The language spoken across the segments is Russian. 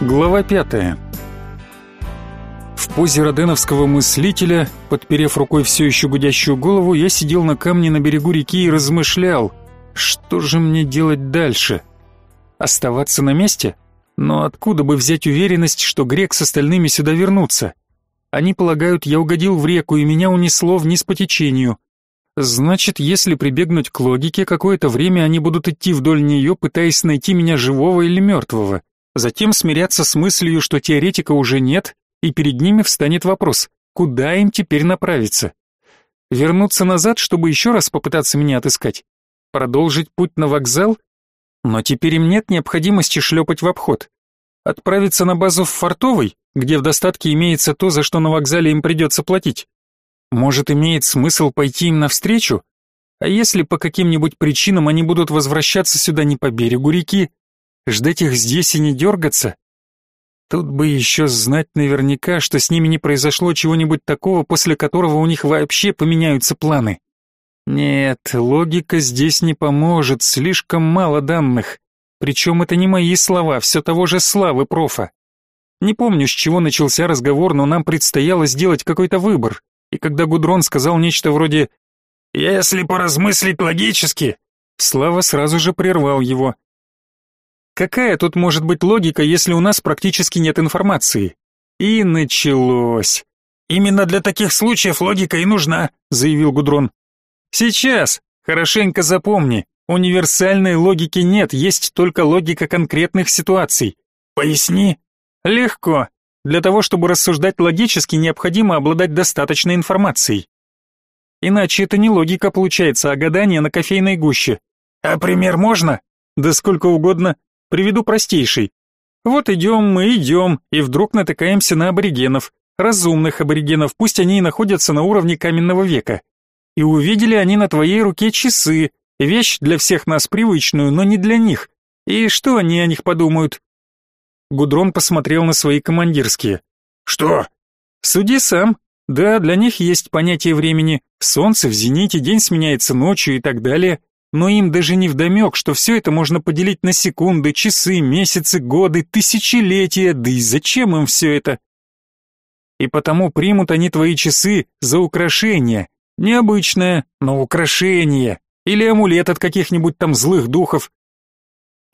Глава пятая. В позе роденовского мыслителя, подперев рукой все еще гудящую голову, я сидел на камне на берегу реки и размышлял, что же мне делать дальше? Оставаться на месте? Но откуда бы взять уверенность, что грек с остальными сюда вернутся? Они полагают, я угодил в реку и меня унесло вниз по течению. Значит, если прибегнуть к логике, какое-то время они будут идти вдоль нее, пытаясь найти меня живого или мертвого затем смиряться с мыслью, что теоретика уже нет, и перед ними встанет вопрос, куда им теперь направиться? Вернуться назад, чтобы еще раз попытаться меня отыскать? Продолжить путь на вокзал? Но теперь им нет необходимости шлепать в обход. Отправиться на базу в Фортовой, где в достатке имеется то, за что на вокзале им придется платить? Может, имеет смысл пойти им навстречу? А если по каким-нибудь причинам они будут возвращаться сюда не по берегу реки, Ждать их здесь и не дергаться? Тут бы еще знать наверняка, что с ними не произошло чего-нибудь такого, после которого у них вообще поменяются планы. Нет, логика здесь не поможет, слишком мало данных. Причем это не мои слова, все того же Славы профа. Не помню, с чего начался разговор, но нам предстояло сделать какой-то выбор. И когда Гудрон сказал нечто вроде «Если поразмыслить логически», Слава сразу же прервал его. Какая тут может быть логика, если у нас практически нет информации? И началось. Именно для таких случаев логика и нужна, заявил Гудрон. Сейчас, хорошенько запомни, универсальной логики нет, есть только логика конкретных ситуаций. Поясни. Легко. Для того, чтобы рассуждать логически, необходимо обладать достаточной информацией. Иначе это не логика получается, а гадание на кофейной гуще. А пример можно? Да сколько угодно. Приведу простейший. Вот идем мы, идем, и вдруг натыкаемся на аборигенов, разумных аборигенов, пусть они и находятся на уровне каменного века. И увидели они на твоей руке часы, вещь для всех нас привычную, но не для них. И что они о них подумают? Гудрон посмотрел на свои командирские. Что? Суди сам. Да, для них есть понятие времени. Солнце в зените, день сменяется ночью и так далее но им даже не вдомек, что все это можно поделить на секунды, часы, месяцы, годы, тысячелетия, да и зачем им все это? И потому примут они твои часы за украшение, необычное, но украшение, или амулет от каких-нибудь там злых духов.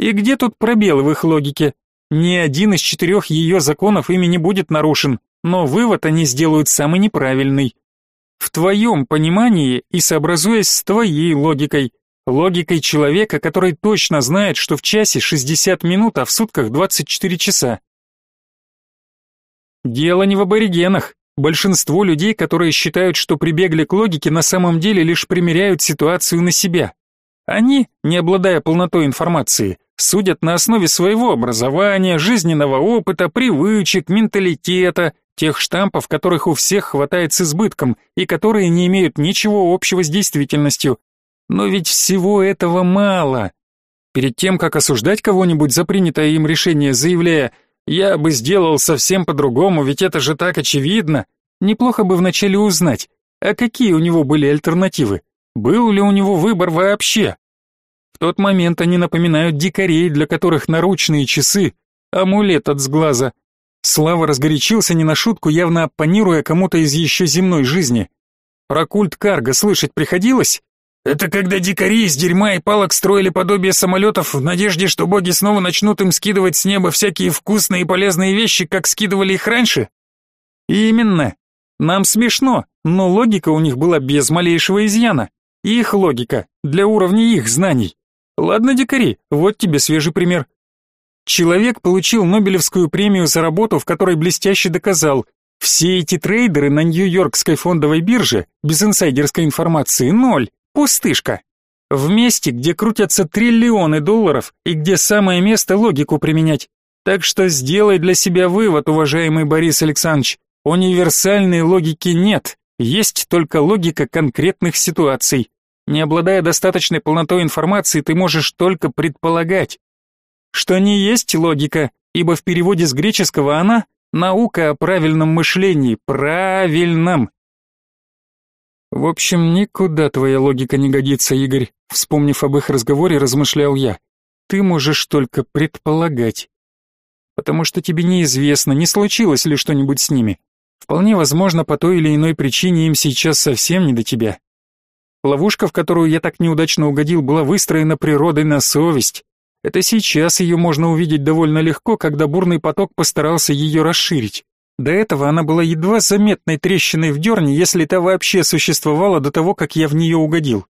И где тут пробелы в их логике? Ни один из четырех ее законов ими не будет нарушен, но вывод они сделают самый неправильный. В твоем понимании и сообразуясь с твоей логикой – Логикой человека, который точно знает, что в часе 60 минут, а в сутках 24 часа. Дело не в аборигенах. Большинство людей, которые считают, что прибегли к логике, на самом деле лишь примеряют ситуацию на себя. Они, не обладая полнотой информации, судят на основе своего образования, жизненного опыта, привычек, менталитета, тех штампов, которых у всех хватает с избытком и которые не имеют ничего общего с действительностью, но ведь всего этого мало. Перед тем, как осуждать кого-нибудь за принятое им решение, заявляя «я бы сделал совсем по-другому, ведь это же так очевидно», неплохо бы вначале узнать, а какие у него были альтернативы, был ли у него выбор вообще. В тот момент они напоминают дикарей, для которых наручные часы — амулет от сглаза. Слава разгорячился не на шутку, явно оппонируя кому-то из еще земной жизни. Про культ Карга слышать приходилось? Это когда дикари из дерьма и палок строили подобие самолетов в надежде, что боги снова начнут им скидывать с неба всякие вкусные и полезные вещи, как скидывали их раньше? Именно. Нам смешно, но логика у них была без малейшего изъяна. Их логика для уровня их знаний. Ладно, дикари, вот тебе свежий пример. Человек получил Нобелевскую премию за работу, в которой блестяще доказал, все эти трейдеры на Нью-Йоркской фондовой бирже без инсайдерской информации ноль. Пустышка. В месте, где крутятся триллионы долларов и где самое место логику применять. Так что сделай для себя вывод, уважаемый Борис Александрович. Универсальной логики нет, есть только логика конкретных ситуаций. Не обладая достаточной полнотой информации, ты можешь только предполагать, что не есть логика, ибо в переводе с греческого она наука о правильном мышлении, правильном, в общем, никуда твоя логика не годится, Игорь. Вспомнив об их разговоре, размышлял я. Ты можешь только предполагать. потому что тебе неизвестно, не случилось ли что-нибудь с ними. Вполне возможно, по той или иной причине им сейчас совсем не до тебя. Ловушка, в которую я так неудачно угодил, была выстроена природой на совесть. Это сейчас ее можно увидеть довольно легко, когда бурный поток постарался ее расширить. До этого она была едва заметной трещиной в дерне, если та вообще существовала до того, как я в нее угодил.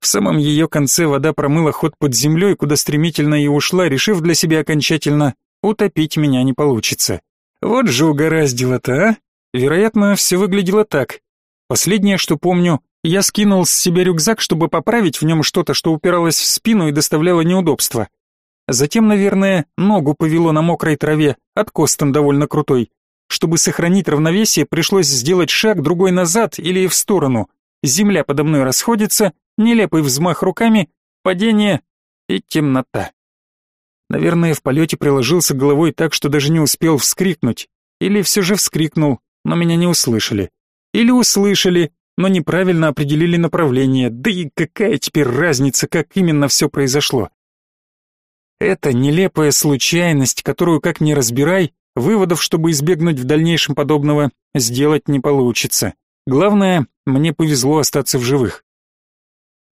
В самом ее конце вода промыла ход под землей, куда стремительно и ушла, решив для себя окончательно «утопить меня не получится». Вот же угораздило-то, а? Вероятно, все выглядело так. Последнее, что помню, я скинул с себя рюкзак, чтобы поправить в нем что-то, что упиралось в спину и доставляло неудобства. Затем, наверное, ногу повело на мокрой траве, откос там довольно крутой. Чтобы сохранить равновесие, пришлось сделать шаг другой назад или в сторону. Земля подо мной расходится, нелепый взмах руками, падение и темнота. Наверное, в полете приложился головой так, что даже не успел вскрикнуть. Или все же вскрикнул, но меня не услышали. Или услышали, но неправильно определили направление. Да и какая теперь разница, как именно все произошло? Это нелепая случайность, которую, как ни разбирай, выводов, чтобы избегнуть в дальнейшем подобного, сделать не получится. Главное, мне повезло остаться в живых.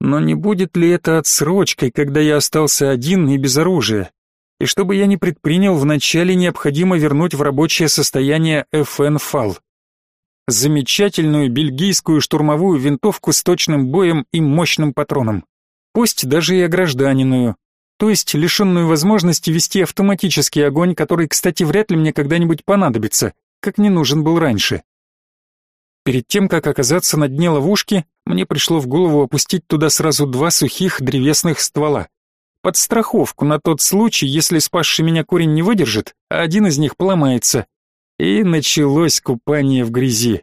Но не будет ли это отсрочкой, когда я остался один и без оружия? И чтобы я не предпринял, вначале необходимо вернуть в рабочее состояние FN FAL. Замечательную бельгийскую штурмовую винтовку с точным боем и мощным патроном. Пусть даже и огражданенную, то есть лишенную возможности вести автоматический огонь, который, кстати, вряд ли мне когда-нибудь понадобится, как не нужен был раньше. Перед тем, как оказаться на дне ловушки, мне пришло в голову опустить туда сразу два сухих древесных ствола. Под страховку на тот случай, если спасший меня корень не выдержит, а один из них поломается. И началось купание в грязи.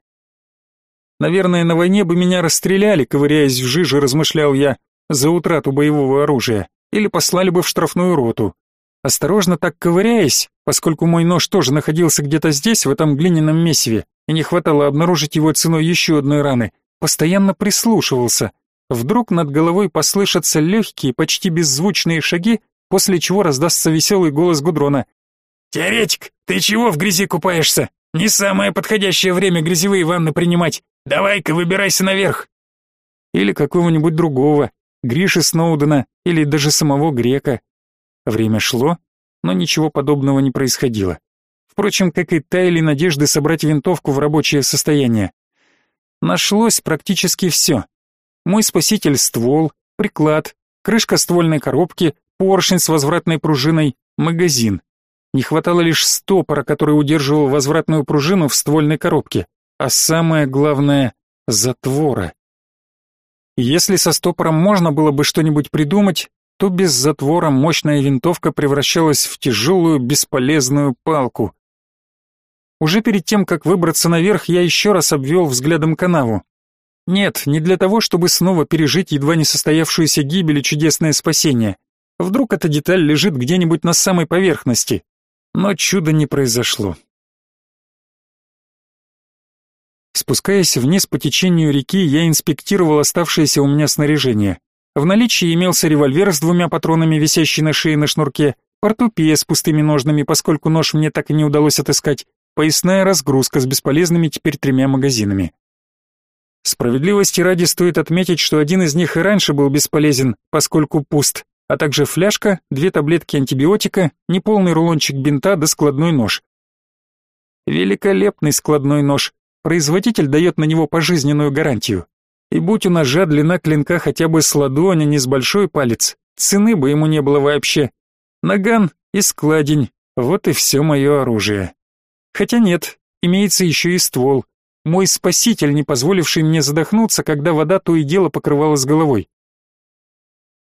Наверное, на войне бы меня расстреляли, ковыряясь в жиже, размышлял я, за утрату боевого оружия, или послали бы в штрафную роту. Осторожно так ковыряясь, поскольку мой нож тоже находился где-то здесь, в этом глиняном месиве, и не хватало обнаружить его ценой еще одной раны, постоянно прислушивался. Вдруг над головой послышатся легкие, почти беззвучные шаги, после чего раздастся веселый голос Гудрона. «Теоретик, ты чего в грязи купаешься? Не самое подходящее время грязевые ванны принимать. Давай-ка выбирайся наверх». Или какого-нибудь другого, Гриши Сноудена или даже самого Грека. Время шло, но ничего подобного не происходило. Впрочем, как и таяли надежды собрать винтовку в рабочее состояние. Нашлось практически все. Мой спаситель — ствол, приклад, крышка ствольной коробки, поршень с возвратной пружиной, магазин. Не хватало лишь стопора, который удерживал возвратную пружину в ствольной коробке, а самое главное — затвора. Если со стопором можно было бы что-нибудь придумать, то без затвора мощная винтовка превращалась в тяжелую бесполезную палку. Уже перед тем, как выбраться наверх, я еще раз обвел взглядом канаву. Нет, не для того, чтобы снова пережить едва не состоявшуюся гибель и чудесное спасение. Вдруг эта деталь лежит где-нибудь на самой поверхности. Но чуда не произошло. Спускаясь вниз по течению реки, я инспектировал оставшееся у меня снаряжение. В наличии имелся револьвер с двумя патронами, висящий на шее на шнурке, портупея с пустыми ножнами, поскольку нож мне так и не удалось отыскать, поясная разгрузка с бесполезными теперь тремя магазинами. Справедливости ради стоит отметить, что один из них и раньше был бесполезен, поскольку пуст, а также фляжка, две таблетки антибиотика, неполный рулончик бинта да складной нож. Великолепный складной нож. Производитель дает на него пожизненную гарантию. И будь у ножа длина клинка хотя бы с ладони, не с большой палец, цены бы ему не было вообще. Наган и складень, вот и все мое оружие. Хотя нет, имеется еще и ствол. Мой спаситель, не позволивший мне задохнуться, когда вода то и дело покрывала с головой.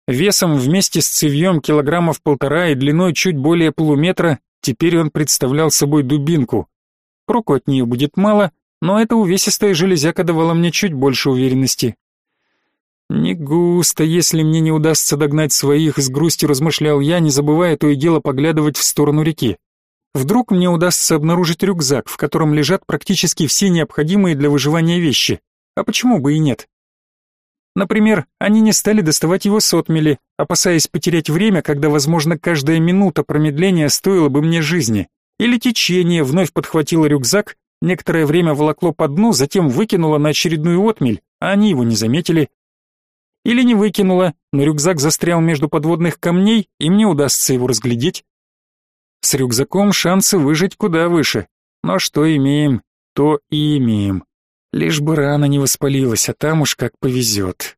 Весом вместе с цевьем килограммов полтора и длиной чуть более полуметра, теперь он представлял собой дубинку. Проку от нее будет мало, но эта увесистая железяка давала мне чуть больше уверенности. Не густо, если мне не удастся догнать своих, с грустью размышлял я, не забывая то и дело поглядывать в сторону реки. Вдруг мне удастся обнаружить рюкзак, в котором лежат практически все необходимые для выживания вещи. А почему бы и нет? Например, они не стали доставать его с отмели, опасаясь потерять время, когда, возможно, каждая минута промедления стоила бы мне жизни. Или течение вновь подхватило рюкзак, некоторое время волокло по дну, затем выкинуло на очередную отмель, а они его не заметили. Или не выкинуло, но рюкзак застрял между подводных камней, и мне удастся его разглядеть. С рюкзаком шансы выжить куда выше. Но что имеем, то и имеем. Лишь бы рана не воспалилась, а там уж как повезет.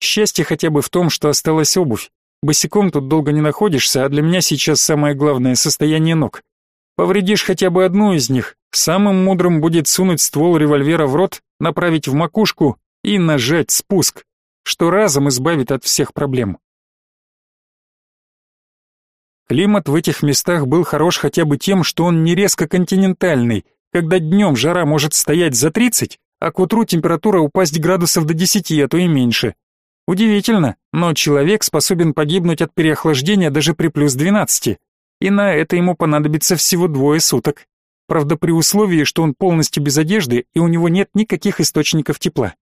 Счастье хотя бы в том, что осталась обувь. Босиком тут долго не находишься, а для меня сейчас самое главное — состояние ног. Повредишь хотя бы одну из них, самым мудрым будет сунуть ствол револьвера в рот, направить в макушку и нажать спуск, что разом избавит от всех проблем. Климат в этих местах был хорош хотя бы тем, что он не резко континентальный, когда днем жара может стоять за 30, а к утру температура упасть градусов до 10, а то и меньше. Удивительно, но человек способен погибнуть от переохлаждения даже при плюс 12, и на это ему понадобится всего двое суток. Правда, при условии, что он полностью без одежды и у него нет никаких источников тепла.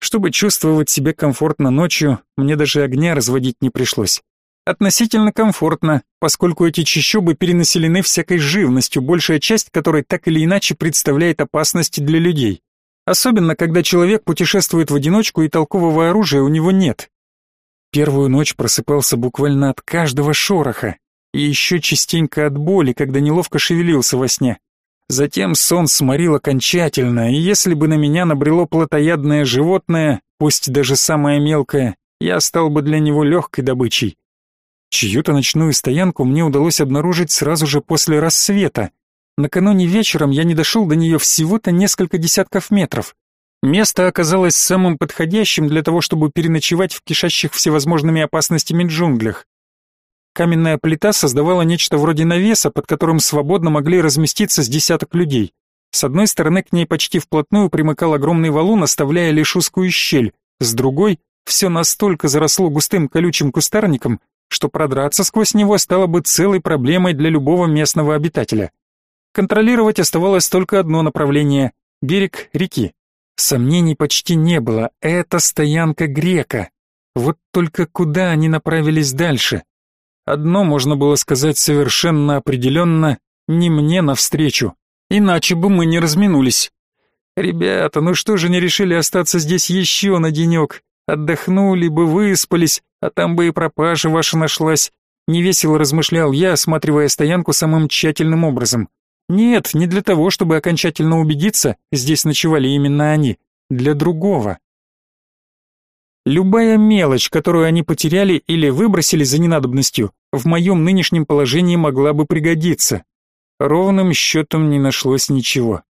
Чтобы чувствовать себя комфортно ночью, мне даже огня разводить не пришлось. Относительно комфортно, поскольку эти чащобы перенаселены всякой живностью, большая часть которой так или иначе представляет опасность для людей. Особенно, когда человек путешествует в одиночку и толкового оружия у него нет. Первую ночь просыпался буквально от каждого шороха, и еще частенько от боли, когда неловко шевелился во сне. Затем сон сморил окончательно, и если бы на меня набрело плотоядное животное, пусть даже самое мелкое, я стал бы для него легкой добычей. Чью-то ночную стоянку мне удалось обнаружить сразу же после рассвета, Накануне вечером я не дошел до нее всего-то несколько десятков метров. Место оказалось самым подходящим для того, чтобы переночевать в кишащих всевозможными опасностями джунглях. Каменная плита создавала нечто вроде навеса, под которым свободно могли разместиться с десяток людей. С одной стороны к ней почти вплотную примыкал огромный валун, оставляя лишь узкую щель, с другой все настолько заросло густым колючим кустарником, что продраться сквозь него стало бы целой проблемой для любого местного обитателя. Контролировать оставалось только одно направление — берег реки. Сомнений почти не было, это стоянка грека. Вот только куда они направились дальше? Одно можно было сказать совершенно определенно — не мне навстречу, иначе бы мы не разминулись. Ребята, ну что же не решили остаться здесь еще на денек? Отдохнули бы, выспались, а там бы и пропажа ваша нашлась. Невесело размышлял я, осматривая стоянку самым тщательным образом. Нет, не для того, чтобы окончательно убедиться, здесь ночевали именно они, для другого. Любая мелочь, которую они потеряли или выбросили за ненадобностью, в моем нынешнем положении могла бы пригодиться. Ровным счетом не нашлось ничего.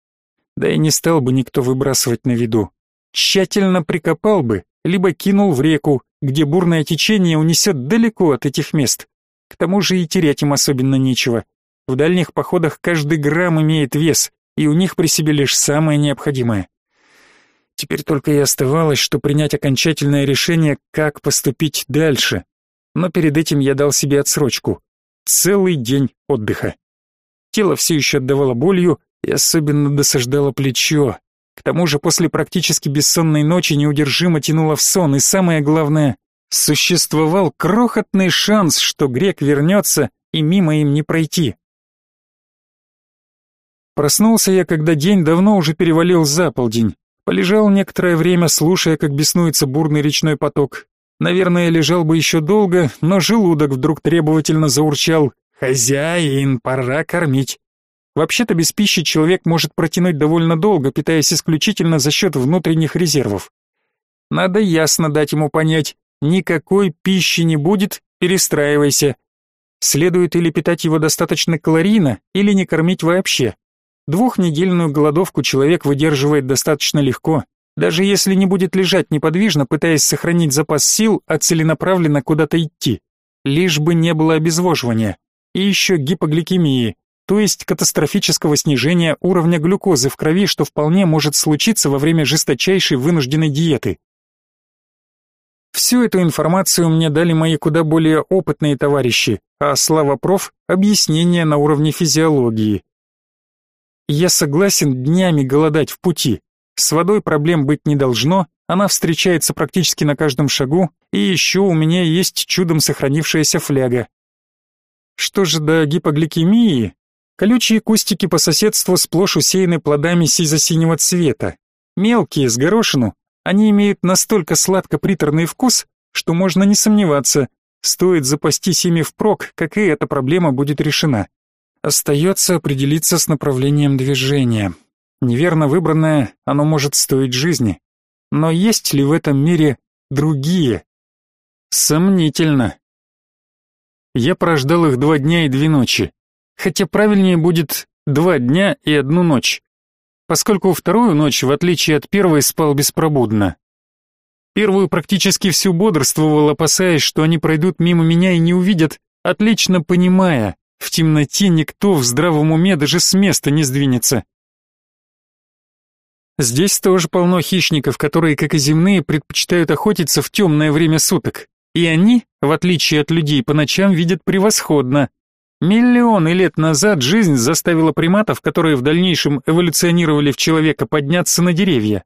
Да и не стал бы никто выбрасывать на виду. Тщательно прикопал бы, либо кинул в реку, где бурное течение унесет далеко от этих мест. К тому же и терять им особенно нечего. В дальних походах каждый грамм имеет вес, и у них при себе лишь самое необходимое. Теперь только и оставалось, что принять окончательное решение, как поступить дальше. Но перед этим я дал себе отсрочку. Целый день отдыха. Тело все еще отдавало болью, и особенно досаждало плечо. К тому же после практически бессонной ночи неудержимо тянуло в сон, и самое главное, существовал крохотный шанс, что грек вернется, и мимо им не пройти. Проснулся я, когда день давно уже перевалил за полдень. Полежал некоторое время, слушая, как беснуется бурный речной поток. Наверное, лежал бы еще долго, но желудок вдруг требовательно заурчал. «Хозяин, пора кормить». Вообще-то без пищи человек может протянуть довольно долго, питаясь исключительно за счет внутренних резервов. Надо ясно дать ему понять, никакой пищи не будет, перестраивайся. Следует или питать его достаточно калорийно, или не кормить вообще. Двухнедельную голодовку человек выдерживает достаточно легко, даже если не будет лежать неподвижно, пытаясь сохранить запас сил, а целенаправленно куда-то идти. Лишь бы не было обезвоживания. И еще гипогликемии, то есть катастрофического снижения уровня глюкозы в крови, что вполне может случиться во время жесточайшей вынужденной диеты. Всю эту информацию мне дали мои куда более опытные товарищи, а Слава Проф — объяснение на уровне физиологии. Я согласен днями голодать в пути, С водой проблем быть не должно, она встречается практически на каждом шагу, и еще у меня есть чудом сохранившаяся фляга. Что же до гипогликемии? Колючие кустики по соседству сплошь усеяны плодами сизо-синего цвета. Мелкие, с горошину, они имеют настолько сладко-приторный вкус, что можно не сомневаться, стоит запастись ими впрок, как и эта проблема будет решена. Остается определиться с направлением движения. Неверно выбранное, оно может стоить жизни. Но есть ли в этом мире другие? Сомнительно. Я прождал их два дня и две ночи. Хотя правильнее будет два дня и одну ночь. Поскольку вторую ночь, в отличие от первой, спал беспробудно. Первую практически всю бодрствовал, опасаясь, что они пройдут мимо меня и не увидят, отлично понимая, в темноте никто в здравом уме даже с места не сдвинется. Здесь тоже полно хищников, которые, как и земные, предпочитают охотиться в темное время суток. И они, в отличие от людей, по ночам видят превосходно. Миллионы лет назад жизнь заставила приматов, которые в дальнейшем эволюционировали в человека, подняться на деревья.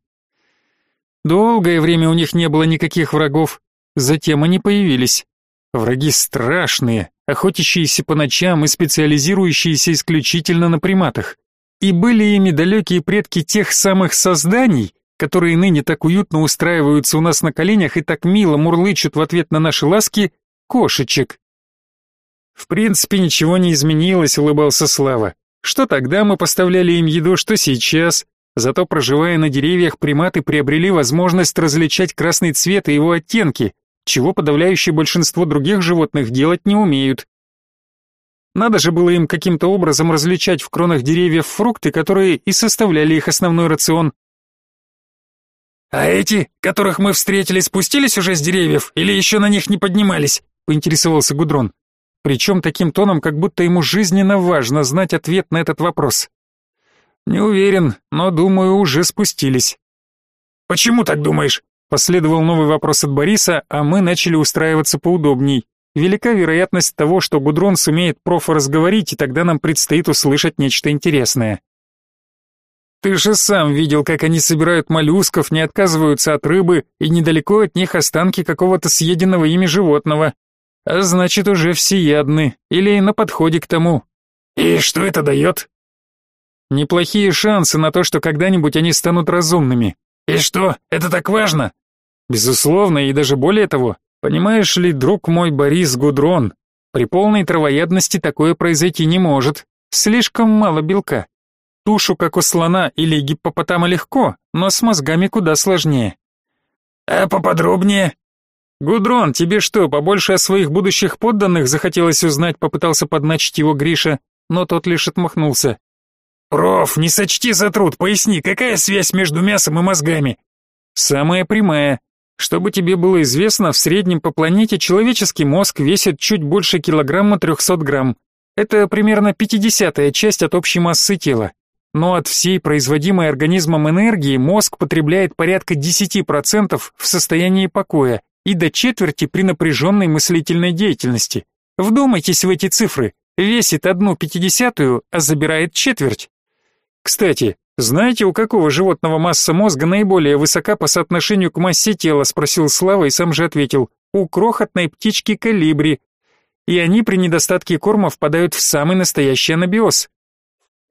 Долгое время у них не было никаких врагов, затем они появились. Враги страшные, охотящиеся по ночам и специализирующиеся исключительно на приматах и были ими далекие предки тех самых созданий, которые ныне так уютно устраиваются у нас на коленях и так мило мурлычут в ответ на наши ласки, кошечек. В принципе, ничего не изменилось, улыбался Слава. Что тогда мы поставляли им еду, что сейчас. Зато, проживая на деревьях, приматы приобрели возможность различать красный цвет и его оттенки, чего подавляющее большинство других животных делать не умеют. Надо же было им каким-то образом различать в кронах деревьев фрукты, которые и составляли их основной рацион. «А эти, которых мы встретили, спустились уже с деревьев или еще на них не поднимались?» — поинтересовался Гудрон. Причем таким тоном, как будто ему жизненно важно знать ответ на этот вопрос. «Не уверен, но, думаю, уже спустились». «Почему так думаешь?» Последовал новый вопрос от Бориса, а мы начали устраиваться поудобней. Велика вероятность того, что Гудрон сумеет профа разговорить, и тогда нам предстоит услышать нечто интересное. Ты же сам видел, как они собирают моллюсков, не отказываются от рыбы, и недалеко от них останки какого-то съеденного ими животного. А значит, уже всеядны, или на подходе к тому. И что это дает? Неплохие шансы на то, что когда-нибудь они станут разумными. И что, это так важно? Безусловно, и даже более того, Понимаешь ли, друг мой Борис Гудрон, при полной травоядности такое произойти не может. Слишком мало белка. Тушу, как у слона или гиппопотама, легко, но с мозгами куда сложнее. А поподробнее? Гудрон, тебе что, побольше о своих будущих подданных захотелось узнать, попытался подначить его Гриша, но тот лишь отмахнулся. Проф, не сочти за труд, поясни, какая связь между мясом и мозгами? Самая прямая. Чтобы тебе было известно, в среднем по планете человеческий мозг весит чуть больше килограмма 300 грамм. Это примерно пятидесятая часть от общей массы тела. Но от всей производимой организмом энергии мозг потребляет порядка 10% в состоянии покоя и до четверти при напряженной мыслительной деятельности. Вдумайтесь в эти цифры. Весит одну пятидесятую, а забирает четверть. Кстати, «Знаете, у какого животного масса мозга наиболее высока по соотношению к массе тела?» — спросил Слава и сам же ответил. «У крохотной птички калибри. И они при недостатке корма впадают в самый настоящий анабиоз.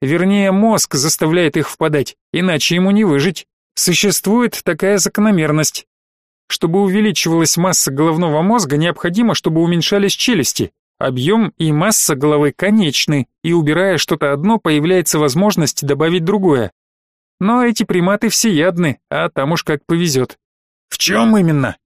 Вернее, мозг заставляет их впадать, иначе ему не выжить. Существует такая закономерность. Чтобы увеличивалась масса головного мозга, необходимо, чтобы уменьшались челюсти. Объем и масса головы конечны, и убирая что-то одно, появляется возможность добавить другое. Но эти приматы всеядны, а там уж как повезет. В чем именно?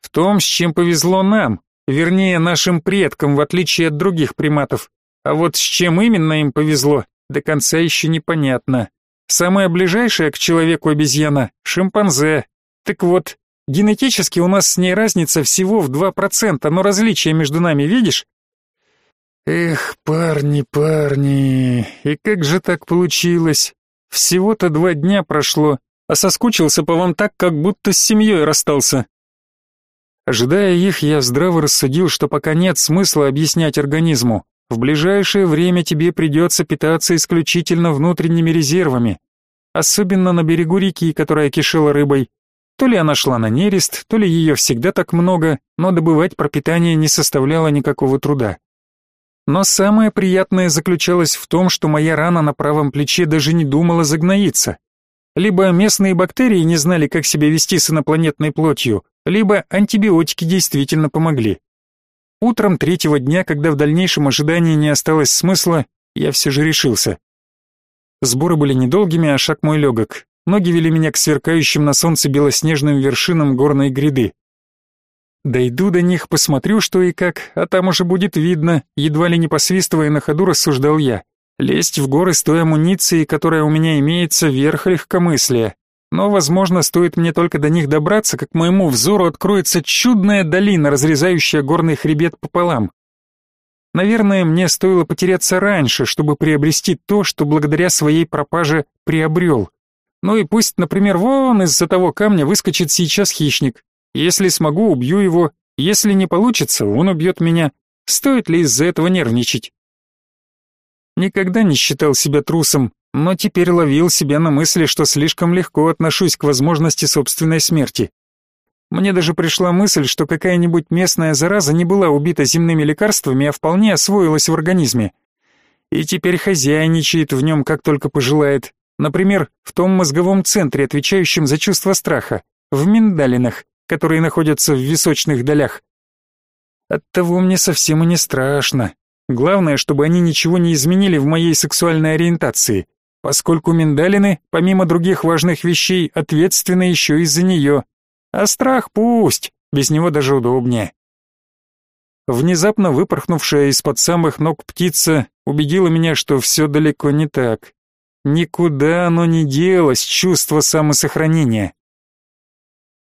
В том, с чем повезло нам, вернее нашим предкам, в отличие от других приматов. А вот с чем именно им повезло, до конца еще непонятно. Самая ближайшая к человеку обезьяна — шимпанзе. Так вот, генетически у нас с ней разница всего в 2%, но различия между нами видишь? Эх, парни, парни, и как же так получилось? Всего-то два дня прошло, а соскучился по вам так, как будто с семьей расстался. Ожидая их, я здраво рассудил, что пока нет смысла объяснять организму. В ближайшее время тебе придется питаться исключительно внутренними резервами. особенно на берегу реки, которая кишела рыбой. То ли она шла на нерест, то ли ее всегда так много, но добывать пропитание не составляло никакого труда. Но самое приятное заключалось в том, что моя рана на правом плече даже не думала загноиться. Либо местные бактерии не знали, как себя вести с инопланетной плотью, либо антибиотики действительно помогли. Утром третьего дня, когда в дальнейшем ожидании не осталось смысла, я все же решился. Сборы были недолгими, а шаг мой легок. Ноги вели меня к сверкающим на солнце белоснежным вершинам горной гряды. Дойду до них, посмотрю, что и как, а там уже будет видно, едва ли не посвистывая на ходу, рассуждал я. Лезть в горы с той амуницией, которая у меня имеется, верх легкомыслия. Но, возможно, стоит мне только до них добраться, как моему взору откроется чудная долина, разрезающая горный хребет пополам. Наверное, мне стоило потеряться раньше, чтобы приобрести то, что благодаря своей пропаже приобрел. Ну и пусть, например, вон из-за того камня выскочит сейчас хищник. Если смогу, убью его. Если не получится, он убьет меня. Стоит ли из-за этого нервничать? Никогда не считал себя трусом, но теперь ловил себя на мысли, что слишком легко отношусь к возможности собственной смерти. Мне даже пришла мысль, что какая-нибудь местная зараза не была убита земными лекарствами, а вполне освоилась в организме. И теперь хозяйничает в нем, как только пожелает. Например, в том мозговом центре, отвечающем за чувство страха, в миндалинах, которые находятся в височных долях. Оттого мне совсем и не страшно. Главное, чтобы они ничего не изменили в моей сексуальной ориентации, поскольку миндалины, помимо других важных вещей, ответственны еще и за нее. А страх пусть, без него даже удобнее. Внезапно выпорхнувшая из-под самых ног птица убедила меня, что все далеко не так. Никуда оно не делось, чувство самосохранения.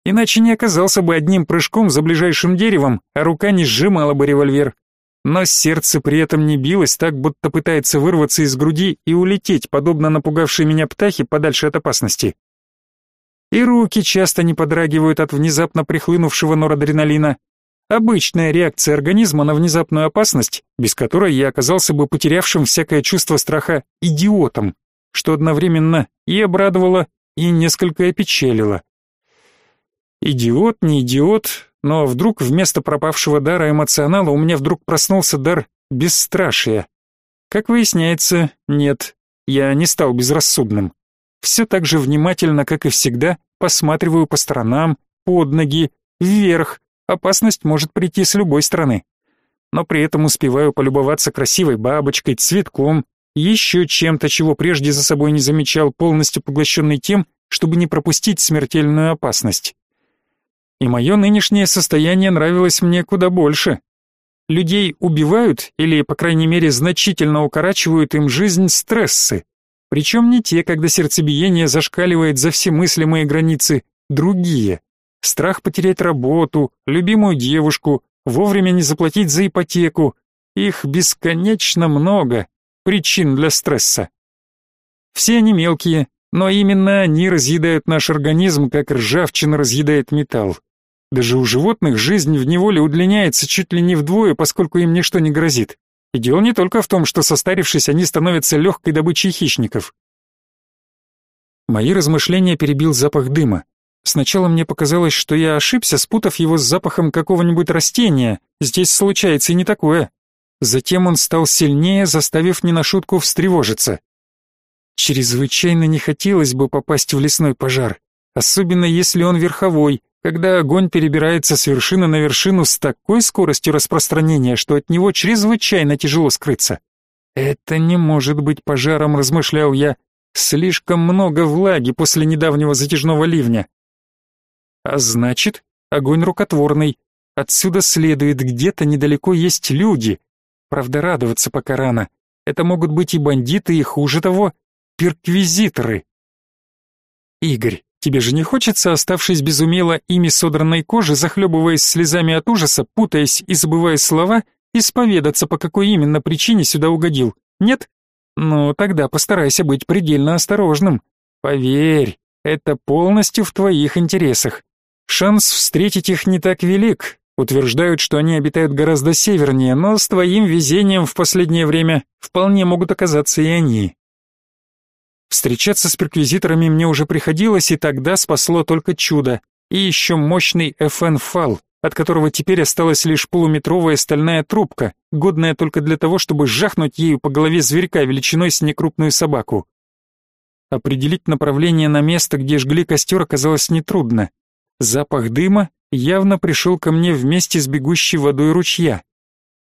Иначе не оказался бы одним прыжком за ближайшим деревом, а рука не сжимала бы револьвер но сердце при этом не билось так, будто пытается вырваться из груди и улететь, подобно напугавшей меня птахе подальше от опасности. И руки часто не подрагивают от внезапно прихлынувшего норадреналина. Обычная реакция организма на внезапную опасность, без которой я оказался бы потерявшим всякое чувство страха идиотом, что одновременно и обрадовало, и несколько опечалило. Идиот, не идиот, но вдруг вместо пропавшего дара эмоционала у меня вдруг проснулся дар бесстрашия. Как выясняется, нет, я не стал безрассудным. Все так же внимательно, как и всегда, посматриваю по сторонам, под ноги, вверх. Опасность может прийти с любой стороны. Но при этом успеваю полюбоваться красивой бабочкой, цветком, еще чем-то, чего прежде за собой не замечал, полностью поглощенный тем, чтобы не пропустить смертельную опасность. И мое нынешнее состояние нравилось мне куда больше. Людей убивают или, по крайней мере, значительно укорачивают им жизнь стрессы. Причем не те, когда сердцебиение зашкаливает за все мыслимые границы, другие. Страх потерять работу, любимую девушку, вовремя не заплатить за ипотеку. Их бесконечно много причин для стресса. Все они мелкие, но именно они разъедают наш организм, как ржавчина разъедает металл. Даже у животных жизнь в неволе удлиняется чуть ли не вдвое, поскольку им ничто не грозит. И дело не только в том, что состарившись, они становятся легкой добычей хищников. Мои размышления перебил запах дыма. Сначала мне показалось, что я ошибся, спутав его с запахом какого-нибудь растения. Здесь случается и не такое. Затем он стал сильнее, заставив не на шутку встревожиться. Чрезвычайно не хотелось бы попасть в лесной пожар, особенно если он верховой, когда огонь перебирается с вершины на вершину с такой скоростью распространения, что от него чрезвычайно тяжело скрыться. «Это не может быть пожаром», — размышлял я. «Слишком много влаги после недавнего затяжного ливня». А значит, огонь рукотворный. Отсюда следует, где-то недалеко есть люди. Правда, радоваться пока рано. Это могут быть и бандиты, и хуже того, перквизиторы. Игорь, Тебе же не хочется, оставшись без умело ими содранной кожи, захлебываясь слезами от ужаса, путаясь и забывая слова, исповедаться, по какой именно причине сюда угодил? Нет? Ну, тогда постарайся быть предельно осторожным. Поверь, это полностью в твоих интересах. Шанс встретить их не так велик. Утверждают, что они обитают гораздо севернее, но с твоим везением в последнее время вполне могут оказаться и они. Встречаться с перквизиторами мне уже приходилось, и тогда спасло только чудо. И еще мощный FN-фал, от которого теперь осталась лишь полуметровая стальная трубка, годная только для того, чтобы жахнуть ею по голове зверька величиной с некрупную собаку. Определить направление на место, где жгли костер, оказалось нетрудно. Запах дыма явно пришел ко мне вместе с бегущей водой ручья.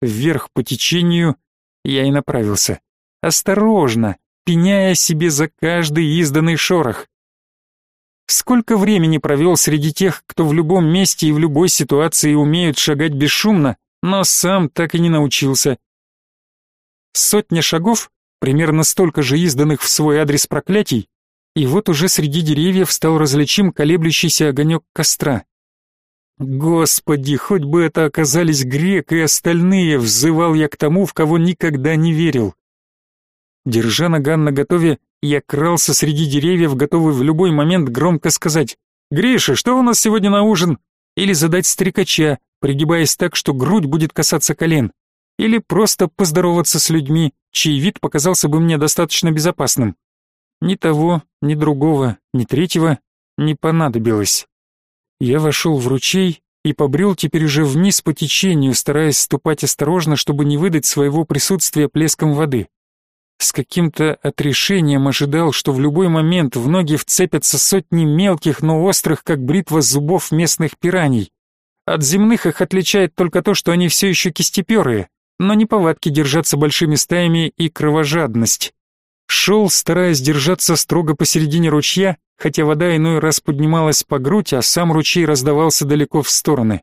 Вверх по течению я и направился. Осторожно, пеняя себе за каждый изданный шорох. Сколько времени провел среди тех, кто в любом месте и в любой ситуации умеют шагать бесшумно, но сам так и не научился. Сотня шагов, примерно столько же изданных в свой адрес проклятий, и вот уже среди деревьев стал различим колеблющийся огонек костра. Господи, хоть бы это оказались грек и остальные, взывал я к тому, в кого никогда не верил. Держа наган наготове, я крался среди деревьев, готовый в любой момент громко сказать «Гриша, что у нас сегодня на ужин?» Или задать стрекача, пригибаясь так, что грудь будет касаться колен. Или просто поздороваться с людьми, чей вид показался бы мне достаточно безопасным. Ни того, ни другого, ни третьего не понадобилось. Я вошел в ручей и побрел теперь уже вниз по течению, стараясь ступать осторожно, чтобы не выдать своего присутствия плеском воды. С каким-то отрешением ожидал, что в любой момент в ноги вцепятся сотни мелких, но острых, как бритва зубов местных пираний. От земных их отличает только то, что они все еще кистеперые, но не повадки держаться большими стаями и кровожадность. Шел, стараясь держаться строго посередине ручья, хотя вода иной раз поднималась по грудь, а сам ручей раздавался далеко в стороны.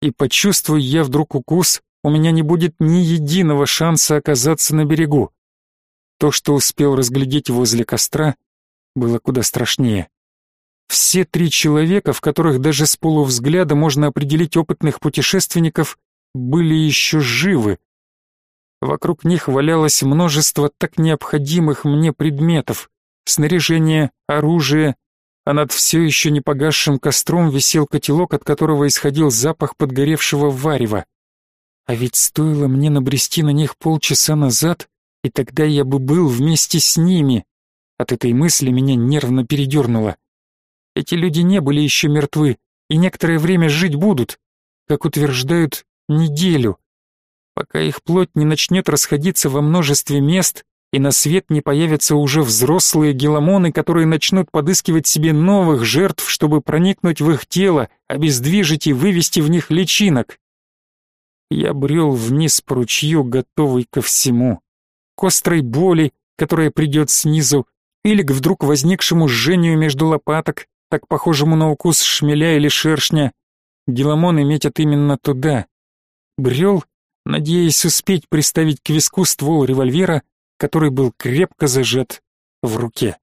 И почувствуя я вдруг укус, у меня не будет ни единого шанса оказаться на берегу. То, что успел разглядеть возле костра, было куда страшнее. Все три человека, в которых даже с полувзгляда можно определить опытных путешественников, были еще живы. Вокруг них валялось множество так необходимых мне предметов, снаряжение, оружие, а над все еще не погасшим костром висел котелок, от которого исходил запах подгоревшего варева. А ведь стоило мне набрести на них полчаса назад, и тогда я бы был вместе с ними. От этой мысли меня нервно передернуло. Эти люди не были еще мертвы, и некоторое время жить будут, как утверждают, неделю, пока их плоть не начнет расходиться во множестве мест, и на свет не появятся уже взрослые геламоны, которые начнут подыскивать себе новых жертв, чтобы проникнуть в их тело, обездвижить и вывести в них личинок. Я брел вниз по ручью, готовый ко всему. К острой боли, которая придет снизу, или к вдруг возникшему жжению между лопаток, так похожему на укус шмеля или шершня. Геламоны метят именно туда. Брел, надеясь успеть приставить к виску ствол револьвера, который был крепко зажат в руке.